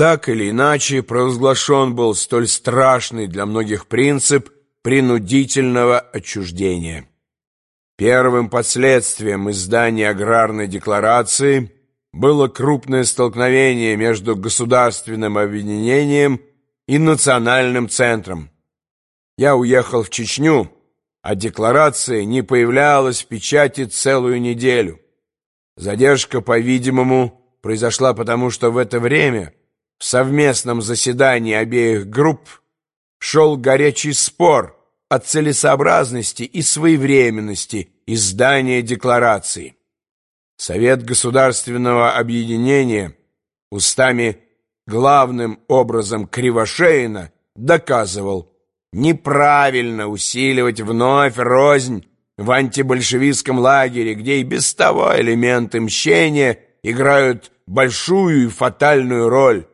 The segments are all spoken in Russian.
Так или иначе, провозглашен был столь страшный для многих принцип принудительного отчуждения. Первым последствием издания аграрной декларации было крупное столкновение между государственным объединением и национальным центром. Я уехал в Чечню, а декларация не появлялась в печати целую неделю. Задержка, по-видимому, произошла потому, что в это время в совместном заседании обеих групп шел горячий спор о целесообразности и своевременности издания декларации. Совет государственного объединения устами главным образом Кривошеина доказывал неправильно усиливать вновь рознь в антибольшевистском лагере, где и без того элементы мщения играют большую и фатальную роль.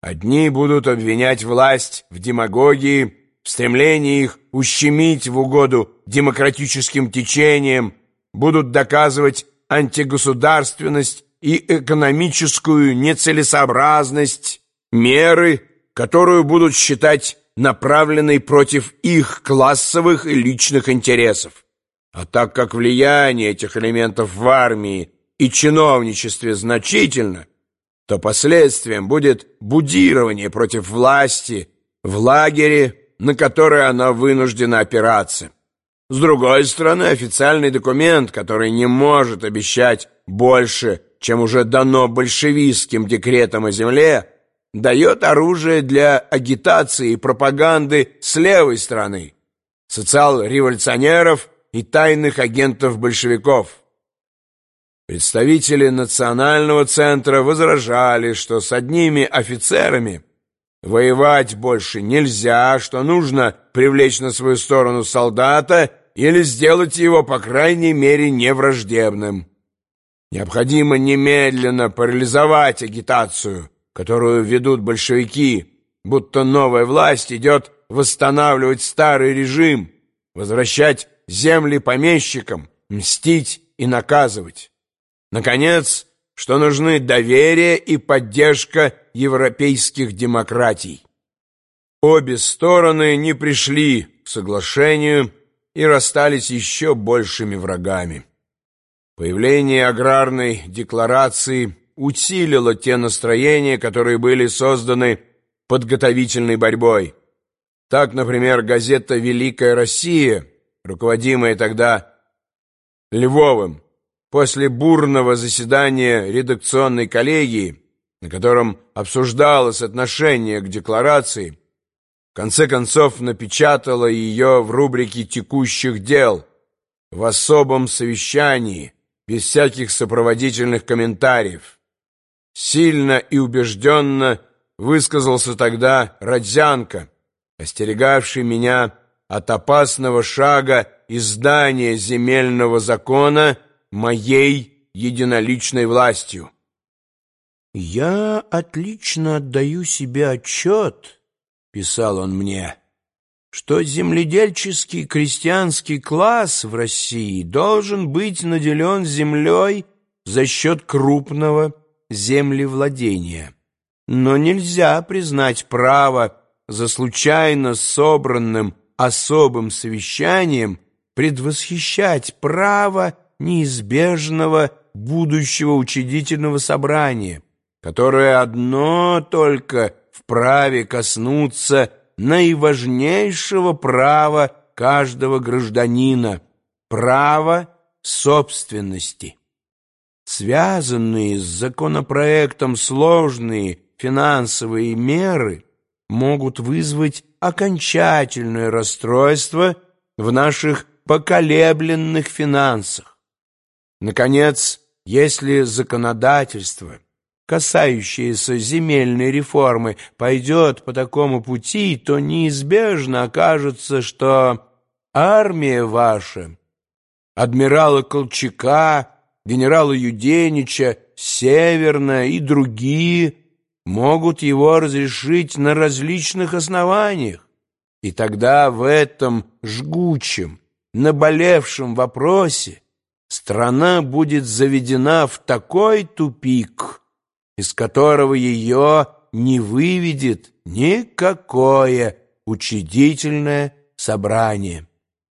Одни будут обвинять власть в демагогии, в стремлении их ущемить в угоду демократическим течениям, будут доказывать антигосударственность и экономическую нецелесообразность меры, которую будут считать направленной против их классовых и личных интересов. А так как влияние этих элементов в армии и чиновничестве значительно, то последствием будет будирование против власти в лагере, на которое она вынуждена опираться. С другой стороны, официальный документ, который не может обещать больше, чем уже дано большевистским декретом о земле, дает оружие для агитации и пропаганды с левой стороны, социал-революционеров и тайных агентов большевиков. Представители национального центра возражали, что с одними офицерами воевать больше нельзя, что нужно привлечь на свою сторону солдата или сделать его, по крайней мере, невраждебным. Необходимо немедленно парализовать агитацию, которую ведут большевики, будто новая власть идет восстанавливать старый режим, возвращать земли помещикам, мстить и наказывать. Наконец, что нужны доверие и поддержка европейских демократий. Обе стороны не пришли к соглашению и расстались еще большими врагами. Появление аграрной декларации усилило те настроения, которые были созданы подготовительной борьбой. Так, например, газета «Великая Россия», руководимая тогда Львовым, после бурного заседания редакционной коллегии, на котором обсуждалось отношение к декларации, в конце концов напечатала ее в рубрике «Текущих дел» в особом совещании, без всяких сопроводительных комментариев. Сильно и убежденно высказался тогда Родзянко, остерегавший меня от опасного шага издания земельного закона моей единоличной властью. «Я отлично отдаю себе отчет», — писал он мне, «что земледельческий крестьянский класс в России должен быть наделен землей за счет крупного землевладения. Но нельзя признать право за случайно собранным особым совещанием предвосхищать право неизбежного будущего учредительного собрания, которое одно только вправе коснуться наиважнейшего права каждого гражданина – права собственности. Связанные с законопроектом сложные финансовые меры могут вызвать окончательное расстройство в наших поколебленных финансах. Наконец, если законодательство, касающееся земельной реформы, пойдет по такому пути, то неизбежно окажется, что армия ваша, адмирала Колчака, генерала Юденича, Северная и другие могут его разрешить на различных основаниях. И тогда в этом жгучем, наболевшем вопросе страна будет заведена в такой тупик, из которого ее не выведет никакое учредительное собрание.